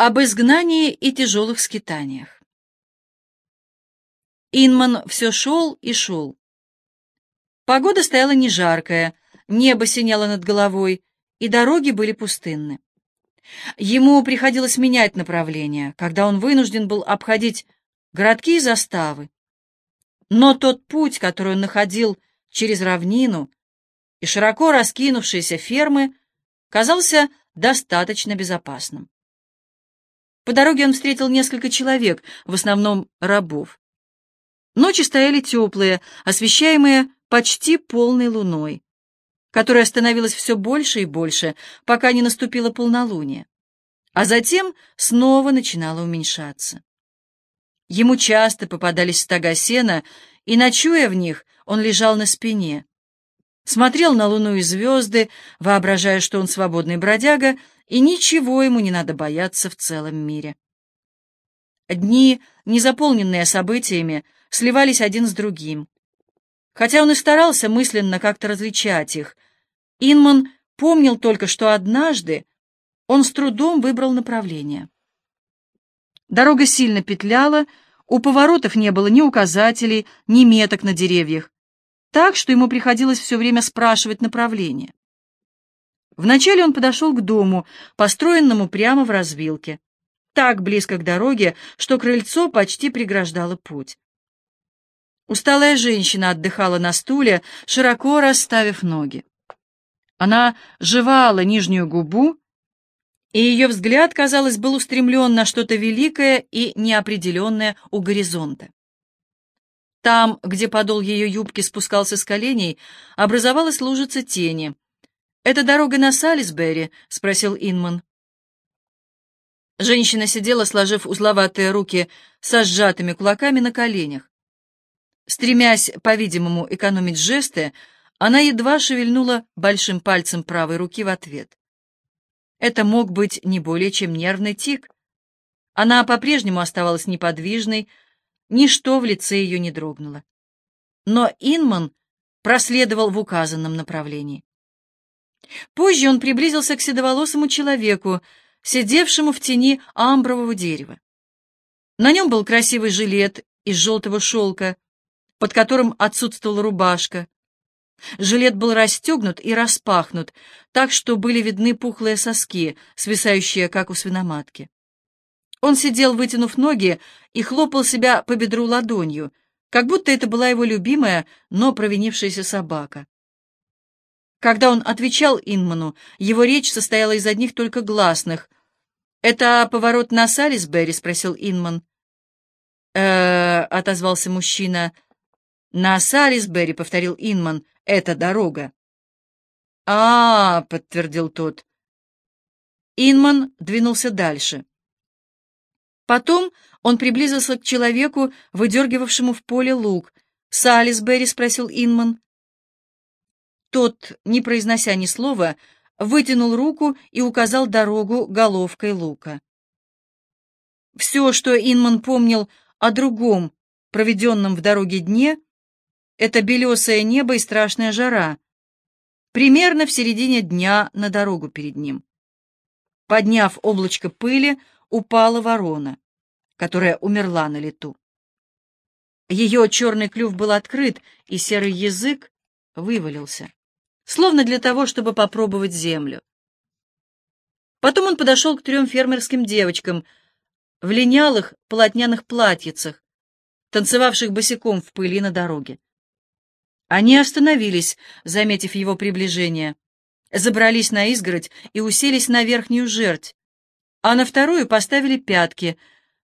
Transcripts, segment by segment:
Об изгнании и тяжелых скитаниях. Инман все шел и шел. Погода стояла не жаркая, небо синело над головой, и дороги были пустынны. Ему приходилось менять направление, когда он вынужден был обходить городки и заставы. Но тот путь, который он находил через равнину и широко раскинувшиеся фермы, казался достаточно безопасным. По дороге он встретил несколько человек, в основном рабов. Ночи стояли теплые, освещаемые почти полной луной, которая становилась все больше и больше, пока не наступило полнолуние, а затем снова начинала уменьшаться. Ему часто попадались стога сена, и, ночуя в них, он лежал на спине, смотрел на луну и звезды, воображая, что он свободный бродяга, и ничего ему не надо бояться в целом мире. Дни, не заполненные событиями, сливались один с другим. Хотя он и старался мысленно как-то различать их, Инман помнил только, что однажды он с трудом выбрал направление. Дорога сильно петляла, у поворотов не было ни указателей, ни меток на деревьях, так что ему приходилось все время спрашивать направление. Вначале он подошел к дому, построенному прямо в развилке, так близко к дороге, что крыльцо почти преграждало путь. Усталая женщина отдыхала на стуле, широко расставив ноги. Она жевала нижнюю губу, и ее взгляд, казалось, был устремлен на что-то великое и неопределенное у горизонта. Там, где подол ее юбки спускался с коленей, образовалась лужица тени — «Это дорога на Салисбери?» — спросил Инман. Женщина сидела, сложив узловатые руки со сжатыми кулаками на коленях. Стремясь, по-видимому, экономить жесты, она едва шевельнула большим пальцем правой руки в ответ. Это мог быть не более чем нервный тик. Она по-прежнему оставалась неподвижной, ничто в лице ее не дрогнуло. Но Инман проследовал в указанном направлении. Позже он приблизился к седоволосому человеку, сидевшему в тени амбрового дерева. На нем был красивый жилет из желтого шелка, под которым отсутствовала рубашка. Жилет был расстегнут и распахнут, так что были видны пухлые соски, свисающие, как у свиноматки. Он сидел, вытянув ноги, и хлопал себя по бедру ладонью, как будто это была его любимая, но провинившаяся собака. Когда он отвечал Инману, его речь состояла из одних только гласных. «Это поворот на Салисбери?» — спросил Инман. э отозвался мужчина. «На Салисбери», — повторил Инман, — «это дорога». «А, -а, -а подтвердил тот. Инман двинулся дальше. Потом он приблизился к человеку, выдергивавшему в поле лук. «Салисбери?» — спросил Инман. Тот, не произнося ни слова, вытянул руку и указал дорогу головкой лука. Все, что Инман помнил о другом, проведенном в дороге дне, это белесое небо и страшная жара, примерно в середине дня на дорогу перед ним. Подняв облачко пыли, упала ворона, которая умерла на лету. Ее черный клюв был открыт, и серый язык вывалился словно для того, чтобы попробовать землю. Потом он подошел к трем фермерским девочкам в линялых полотняных платьицах, танцевавших босиком в пыли на дороге. Они остановились, заметив его приближение, забрались на изгородь и уселись на верхнюю жерть, а на вторую поставили пятки,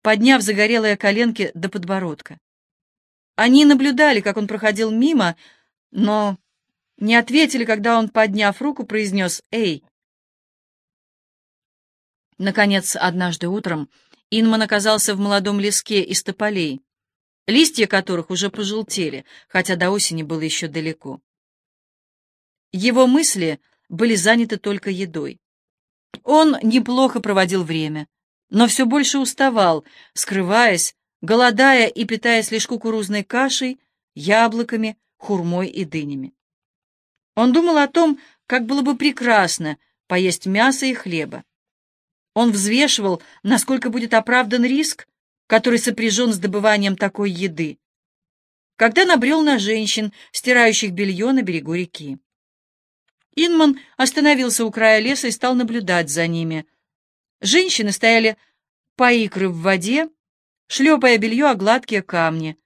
подняв загорелые коленки до подбородка. Они наблюдали, как он проходил мимо, но не ответили, когда он, подняв руку, произнес «Эй!». Наконец, однажды утром Инман оказался в молодом леске из тополей, листья которых уже пожелтели, хотя до осени было еще далеко. Его мысли были заняты только едой. Он неплохо проводил время, но все больше уставал, скрываясь, голодая и питаясь лишь кукурузной кашей, яблоками, хурмой и дынями. Он думал о том, как было бы прекрасно поесть мясо и хлеба. Он взвешивал, насколько будет оправдан риск, который сопряжен с добыванием такой еды, когда набрел на женщин, стирающих белье на берегу реки. Инман остановился у края леса и стал наблюдать за ними. Женщины стояли по икры в воде, шлепая белье о гладкие камни,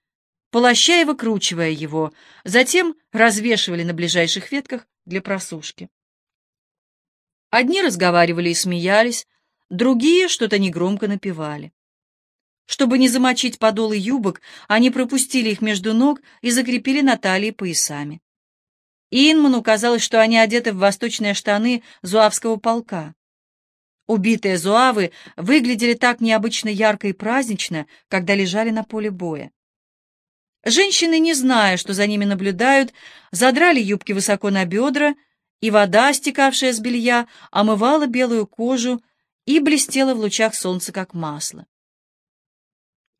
полоща и выкручивая его, затем развешивали на ближайших ветках для просушки. Одни разговаривали и смеялись, другие что-то негромко напевали. Чтобы не замочить подолы юбок, они пропустили их между ног и закрепили на талии поясами. Инману казалось, что они одеты в восточные штаны зуавского полка. Убитые зуавы выглядели так необычно ярко и празднично, когда лежали на поле боя. Женщины, не зная, что за ними наблюдают, задрали юбки высоко на бедра, и вода, стекавшая с белья, омывала белую кожу и блестела в лучах солнца, как масло.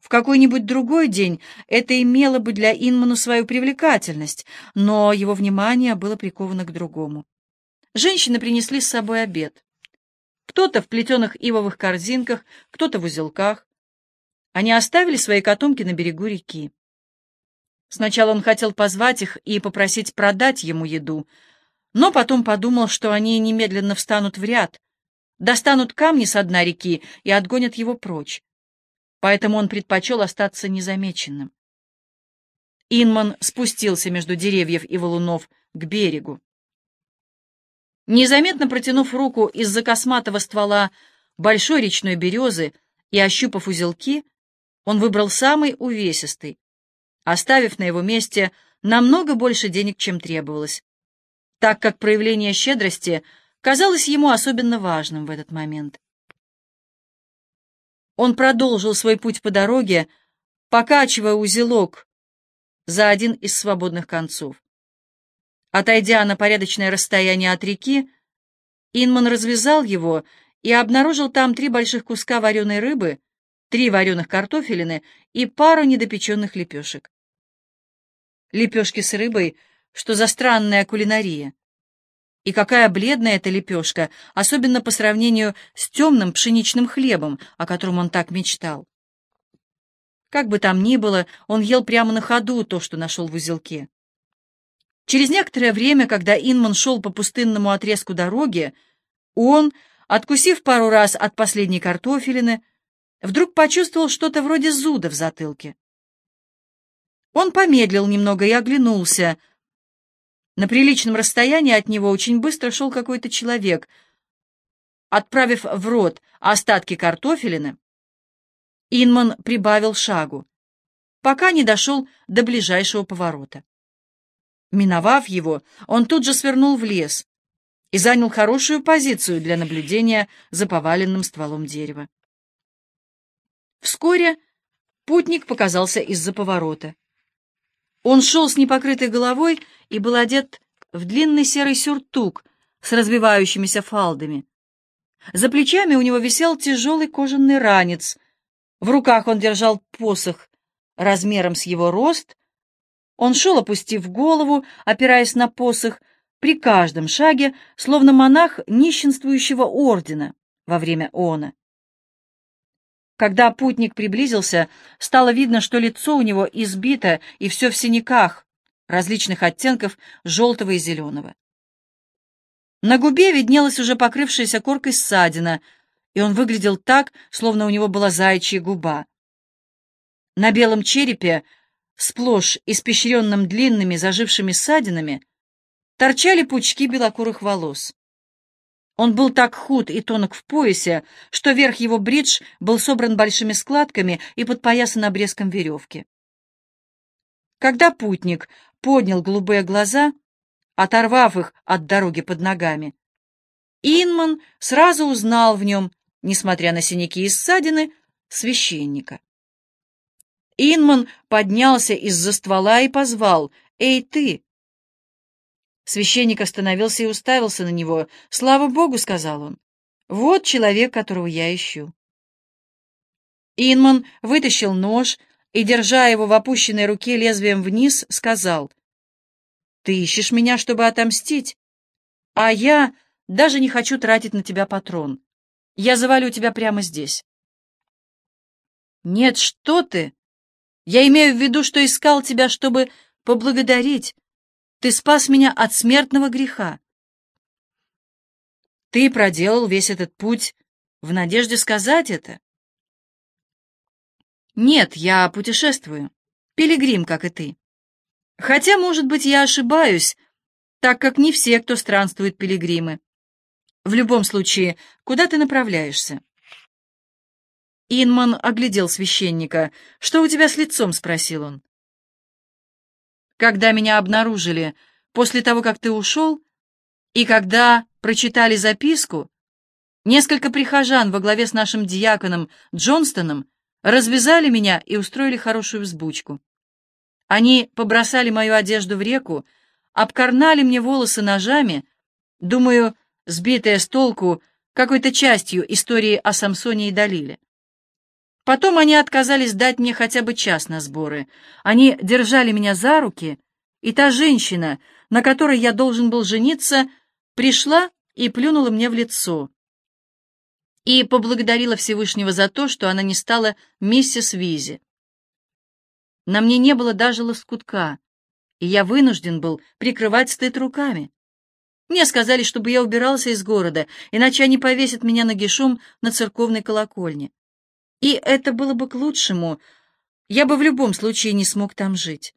В какой-нибудь другой день это имело бы для Инману свою привлекательность, но его внимание было приковано к другому. Женщины принесли с собой обед. Кто-то в плетеных ивовых корзинках, кто-то в узелках. Они оставили свои котомки на берегу реки. Сначала он хотел позвать их и попросить продать ему еду, но потом подумал, что они немедленно встанут в ряд, достанут камни с дна реки и отгонят его прочь поэтому он предпочел остаться незамеченным. Инман спустился между деревьев и валунов к берегу. Незаметно протянув руку из-за косматого ствола большой речной березы и ощупав узелки, он выбрал самый увесистый, оставив на его месте намного больше денег, чем требовалось, так как проявление щедрости казалось ему особенно важным в этот момент. Он продолжил свой путь по дороге, покачивая узелок за один из свободных концов. Отойдя на порядочное расстояние от реки, Инман развязал его и обнаружил там три больших куска вареной рыбы, три вареных картофелины и пару недопеченных лепешек. Лепешки с рыбой, что за странная кулинария. И какая бледная эта лепешка, особенно по сравнению с темным пшеничным хлебом, о котором он так мечтал. Как бы там ни было, он ел прямо на ходу то, что нашел в узелке. Через некоторое время, когда Инман шел по пустынному отрезку дороги, он, откусив пару раз от последней картофелины, вдруг почувствовал что-то вроде зуда в затылке. Он помедлил немного и оглянулся — на приличном расстоянии от него очень быстро шел какой-то человек. Отправив в рот остатки картофелины, Инман прибавил шагу, пока не дошел до ближайшего поворота. Миновав его, он тут же свернул в лес и занял хорошую позицию для наблюдения за поваленным стволом дерева. Вскоре путник показался из-за поворота. Он шел с непокрытой головой и был одет в длинный серый сюртук с развивающимися фалдами. За плечами у него висел тяжелый кожаный ранец. В руках он держал посох размером с его рост. Он шел, опустив голову, опираясь на посох, при каждом шаге, словно монах нищенствующего ордена во время она. Когда путник приблизился, стало видно, что лицо у него избито и все в синяках, различных оттенков желтого и зеленого. На губе виднелась уже покрывшаяся коркой ссадина, и он выглядел так, словно у него была заячья губа. На белом черепе, сплошь испещренным длинными зажившими ссадинами, торчали пучки белокурых волос. Он был так худ и тонок в поясе, что верх его бридж был собран большими складками и подпоясан обрезком веревки. Когда путник поднял голубые глаза, оторвав их от дороги под ногами, Инман сразу узнал в нем, несмотря на синяки и ссадины, священника. Инман поднялся из-за ствола и позвал «Эй, ты!» Священник остановился и уставился на него. «Слава Богу!» — сказал он. «Вот человек, которого я ищу». Инман вытащил нож и, держа его в опущенной руке лезвием вниз, сказал, «Ты ищешь меня, чтобы отомстить, а я даже не хочу тратить на тебя патрон. Я завалю тебя прямо здесь». «Нет, что ты! Я имею в виду, что искал тебя, чтобы поблагодарить. Ты спас меня от смертного греха. Ты проделал весь этот путь в надежде сказать это? Нет, я путешествую. Пилигрим, как и ты. Хотя, может быть, я ошибаюсь, так как не все, кто странствует, пилигримы. В любом случае, куда ты направляешься? Инман оглядел священника. «Что у тебя с лицом?» — спросил он. «Когда меня обнаружили, после того, как ты ушел, и когда прочитали записку, несколько прихожан во главе с нашим диаконом Джонстоном развязали меня и устроили хорошую взбучку. Они побросали мою одежду в реку, обкорнали мне волосы ножами, думаю, сбитые с толку какой-то частью истории о Самсоне и Далиле. Потом они отказались дать мне хотя бы час на сборы. Они держали меня за руки, и та женщина, на которой я должен был жениться, пришла и плюнула мне в лицо. И поблагодарила Всевышнего за то, что она не стала миссис Визи. На мне не было даже лоскутка, и я вынужден был прикрывать стыд руками. Мне сказали, чтобы я убирался из города, иначе они повесят меня нагишом на церковной колокольне. И это было бы к лучшему. Я бы в любом случае не смог там жить.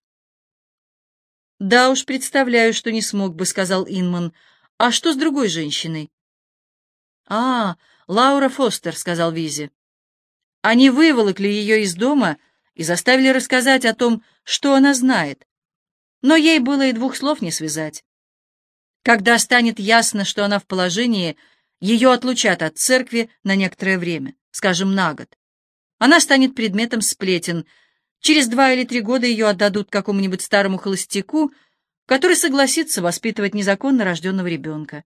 «Да уж, представляю, что не смог бы», — сказал Инман. «А что с другой женщиной?» «А, Лаура Фостер», — сказал Визи. «Они выволокли ее из дома и заставили рассказать о том, что она знает. Но ей было и двух слов не связать. Когда станет ясно, что она в положении, ее отлучат от церкви на некоторое время, скажем, на год. Она станет предметом сплетен. Через два или три года ее отдадут какому-нибудь старому холостяку, который согласится воспитывать незаконно рожденного ребенка.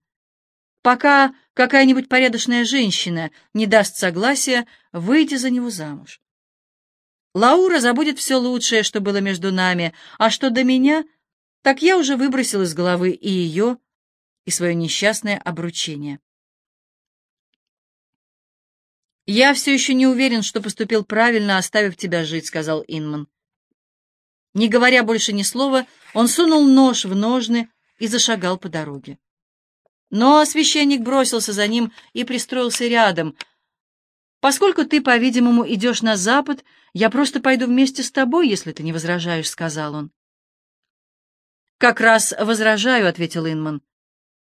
Пока какая-нибудь порядочная женщина не даст согласия выйти за него замуж. Лаура забудет все лучшее, что было между нами, а что до меня, так я уже выбросил из головы и ее, и свое несчастное обручение. «Я все еще не уверен, что поступил правильно, оставив тебя жить», — сказал Инман. Не говоря больше ни слова, он сунул нож в ножны и зашагал по дороге. Но священник бросился за ним и пристроился рядом. «Поскольку ты, по-видимому, идешь на запад, я просто пойду вместе с тобой, если ты не возражаешь», — сказал он. «Как раз возражаю», — ответил Инман,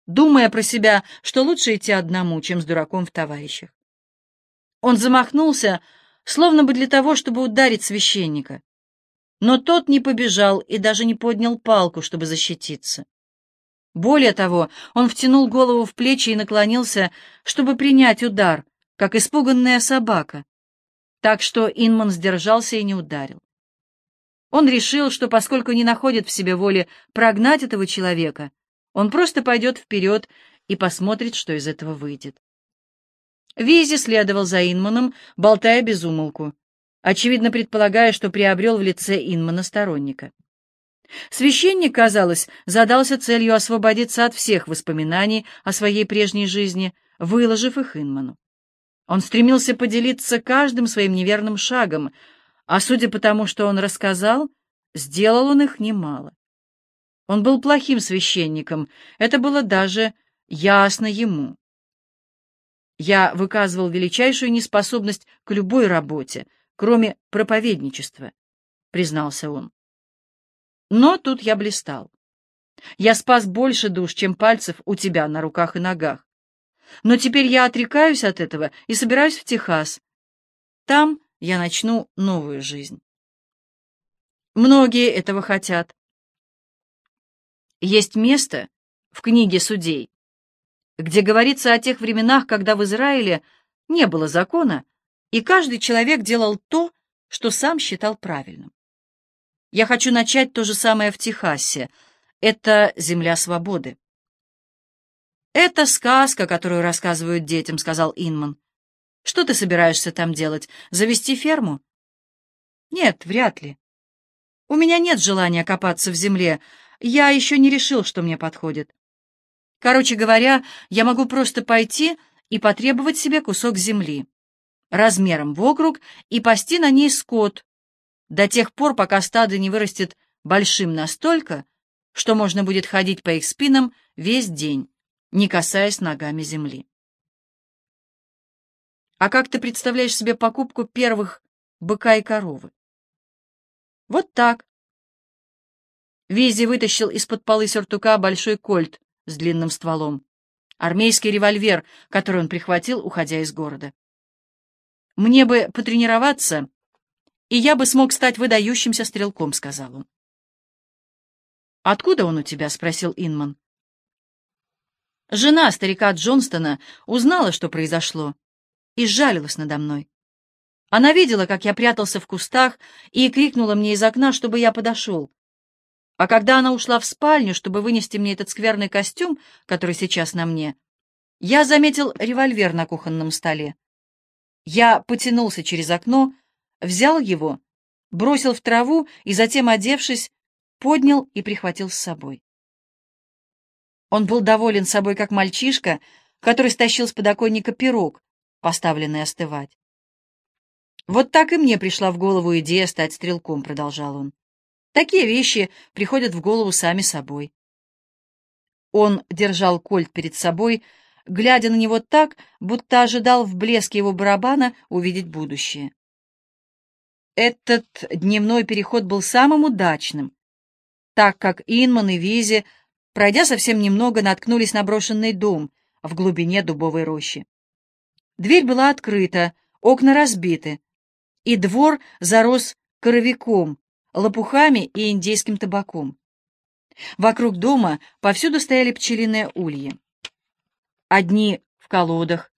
думая про себя, что лучше идти одному, чем с дураком в товарищах. Он замахнулся, словно бы для того, чтобы ударить священника. Но тот не побежал и даже не поднял палку, чтобы защититься. Более того, он втянул голову в плечи и наклонился, чтобы принять удар, как испуганная собака. Так что Инман сдержался и не ударил. Он решил, что поскольку не находит в себе воли прогнать этого человека, он просто пойдет вперед и посмотрит, что из этого выйдет. Визи следовал за Инманом, болтая без умолку, очевидно предполагая, что приобрел в лице Инмана сторонника. Священник, казалось, задался целью освободиться от всех воспоминаний о своей прежней жизни, выложив их Инману. Он стремился поделиться каждым своим неверным шагом, а судя по тому, что он рассказал, сделал он их немало. Он был плохим священником, это было даже ясно ему. Я выказывал величайшую неспособность к любой работе, кроме проповедничества, признался он. Но тут я блистал. Я спас больше душ, чем пальцев у тебя на руках и ногах. Но теперь я отрекаюсь от этого и собираюсь в Техас. Там я начну новую жизнь. Многие этого хотят. Есть место в книге судей, где говорится о тех временах, когда в Израиле не было закона, и каждый человек делал то, что сам считал правильным. Я хочу начать то же самое в Техасе. Это земля свободы. «Это сказка, которую рассказывают детям», — сказал Инман. «Что ты собираешься там делать? Завести ферму?» «Нет, вряд ли. У меня нет желания копаться в земле. Я еще не решил, что мне подходит. Короче говоря, я могу просто пойти и потребовать себе кусок земли, размером в округ, и пасти на ней скот, до тех пор, пока стадо не вырастет большим настолько, что можно будет ходить по их спинам весь день, не касаясь ногами земли. А как ты представляешь себе покупку первых быка и коровы? Вот так. Визи вытащил из-под полы сюртука большой кольт с длинным стволом. Армейский револьвер, который он прихватил, уходя из города. «Мне бы потренироваться, и я бы смог стать выдающимся стрелком», — сказал он. «Откуда он у тебя?» — спросил Инман. Жена старика Джонстона узнала, что произошло, и сжалилась надо мной. Она видела, как я прятался в кустах, и крикнула мне из окна, чтобы я подошел. А когда она ушла в спальню, чтобы вынести мне этот скверный костюм, который сейчас на мне, я заметил револьвер на кухонном столе. Я потянулся через окно, взял его, бросил в траву и затем, одевшись, поднял и прихватил с собой. Он был доволен собой, как мальчишка, который стащил с подоконника пирог, поставленный остывать. «Вот так и мне пришла в голову идея стать стрелком», — продолжал он. «Такие вещи приходят в голову сами собой». Он держал кольт перед собой, глядя на него так, будто ожидал в блеске его барабана увидеть будущее. Этот дневной переход был самым удачным, так как Инман и Визи, пройдя совсем немного, наткнулись на брошенный дом в глубине дубовой рощи. Дверь была открыта, окна разбиты, и двор зарос коровиком, лопухами и индейским табаком. Вокруг дома повсюду стояли пчелиные ульи. Одни в колодах,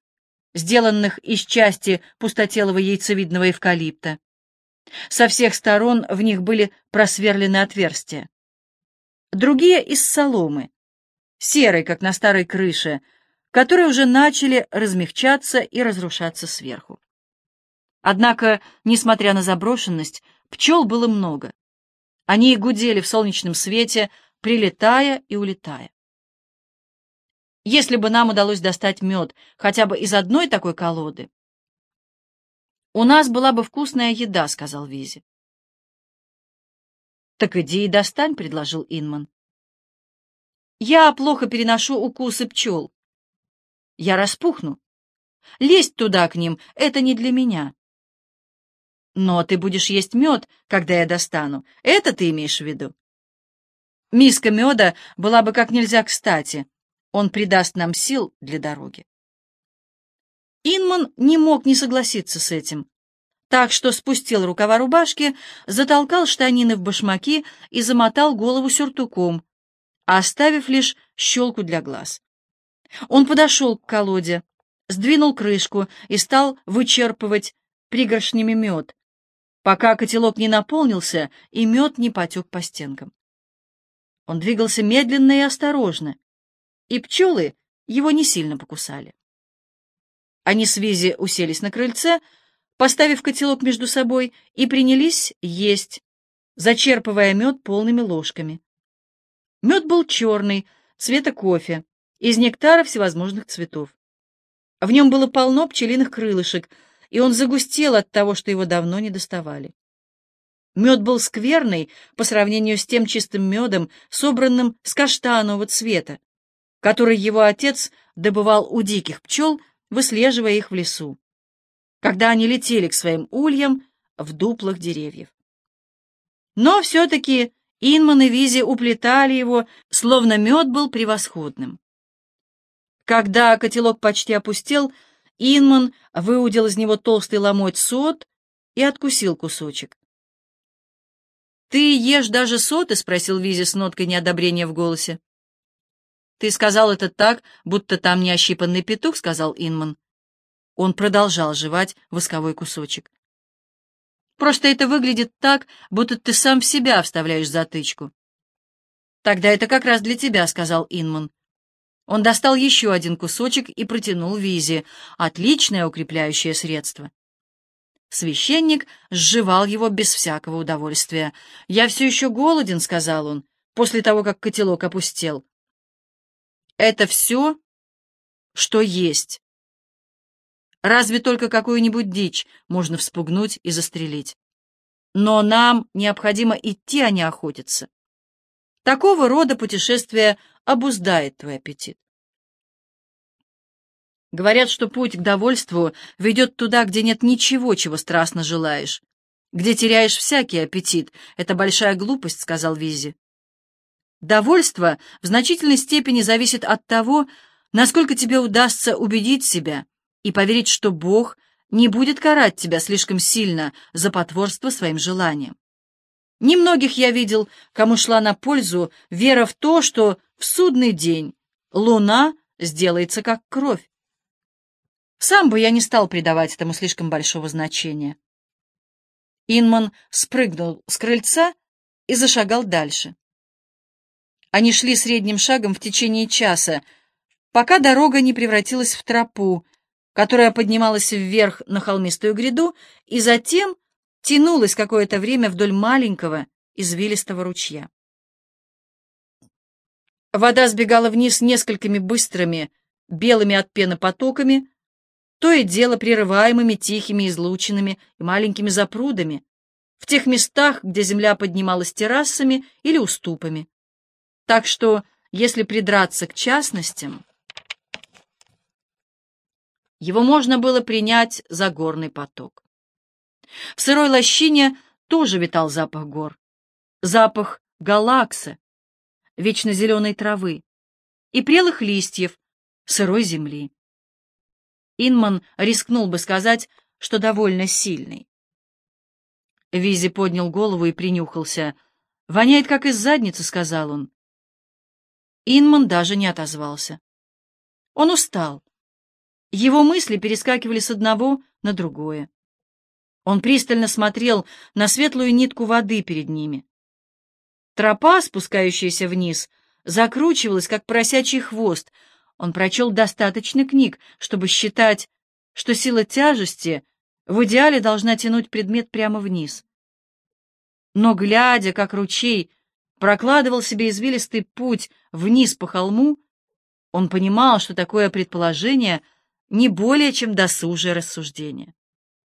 сделанных из части пустотелого яйцевидного эвкалипта. Со всех сторон в них были просверлены отверстия. Другие из соломы, серой, как на старой крыше, которые уже начали размягчаться и разрушаться сверху. Однако, несмотря на заброшенность, пчел было много. Они гудели в солнечном свете, прилетая и улетая. Если бы нам удалось достать мед хотя бы из одной такой колоды, «У нас была бы вкусная еда», — сказал Визи. «Так иди и достань», — предложил Инман. «Я плохо переношу укусы пчел. Я распухну. Лезть туда к ним — это не для меня». «Но ты будешь есть мед, когда я достану. Это ты имеешь в виду?» «Миска меда была бы как нельзя кстати. Он придаст нам сил для дороги». Инман не мог не согласиться с этим, так что спустил рукава рубашки, затолкал штанины в башмаки и замотал голову сюртуком, оставив лишь щелку для глаз. Он подошел к колоде, сдвинул крышку и стал вычерпывать пригоршнями мед, пока котелок не наполнился и мед не потек по стенкам. Он двигался медленно и осторожно, и пчелы его не сильно покусали. Они с Визи уселись на крыльце, поставив котелок между собой, и принялись есть, зачерпывая мед полными ложками. Мед был черный, цвета кофе, из нектара всевозможных цветов. В нем было полно пчелиных крылышек, и он загустел от того, что его давно не доставали. Мед был скверный по сравнению с тем чистым медом, собранным с каштанового цвета, который его отец добывал у диких пчел выслеживая их в лесу, когда они летели к своим ульям в дуплах деревьев. Но все-таки Инман и Визи уплетали его, словно мед был превосходным. Когда котелок почти опустел, Инман выудил из него толстый ломоть сот и откусил кусочек. «Ты ешь даже соты?» — спросил Визи с ноткой неодобрения в голосе. «Ты сказал это так, будто там не ощипанный петух», — сказал Инман. Он продолжал жевать восковой кусочек. «Просто это выглядит так, будто ты сам в себя вставляешь затычку». «Тогда это как раз для тебя», — сказал Инман. Он достал еще один кусочек и протянул Визе. Отличное укрепляющее средство. Священник сживал его без всякого удовольствия. «Я все еще голоден», — сказал он, после того, как котелок опустел. Это все, что есть. Разве только какую-нибудь дичь можно вспугнуть и застрелить. Но нам необходимо идти, а не охотиться. Такого рода путешествие обуздает твой аппетит. Говорят, что путь к довольству ведет туда, где нет ничего, чего страстно желаешь, где теряешь всякий аппетит. Это большая глупость, — сказал Визи. Довольство в значительной степени зависит от того, насколько тебе удастся убедить себя и поверить, что Бог не будет карать тебя слишком сильно за потворство своим желаниям. Немногих я видел, кому шла на пользу вера в то, что в судный день луна сделается как кровь. Сам бы я не стал придавать этому слишком большого значения. Инман спрыгнул с крыльца и зашагал дальше. Они шли средним шагом в течение часа, пока дорога не превратилась в тропу, которая поднималась вверх на холмистую гряду и затем тянулась какое-то время вдоль маленького извилистого ручья. Вода сбегала вниз несколькими быстрыми, белыми от пены потоками, то и дело прерываемыми тихими излучинами и маленькими запрудами, в тех местах, где земля поднималась террасами или уступами. Так что, если придраться к частностям, его можно было принять за горный поток. В сырой лощине тоже витал запах гор, запах галакса, вечно зеленой травы и прелых листьев сырой земли. Инман рискнул бы сказать, что довольно сильный. Визи поднял голову и принюхался. «Воняет, как из задницы», — сказал он. Инман даже не отозвался. Он устал. Его мысли перескакивали с одного на другое. Он пристально смотрел на светлую нитку воды перед ними. Тропа, спускающаяся вниз, закручивалась, как просячий хвост — он прочел достаточно книг, чтобы считать, что сила тяжести в идеале должна тянуть предмет прямо вниз. Но, глядя, как ручей прокладывал себе извилистый путь вниз по холму, он понимал, что такое предположение не более чем досужее рассуждение.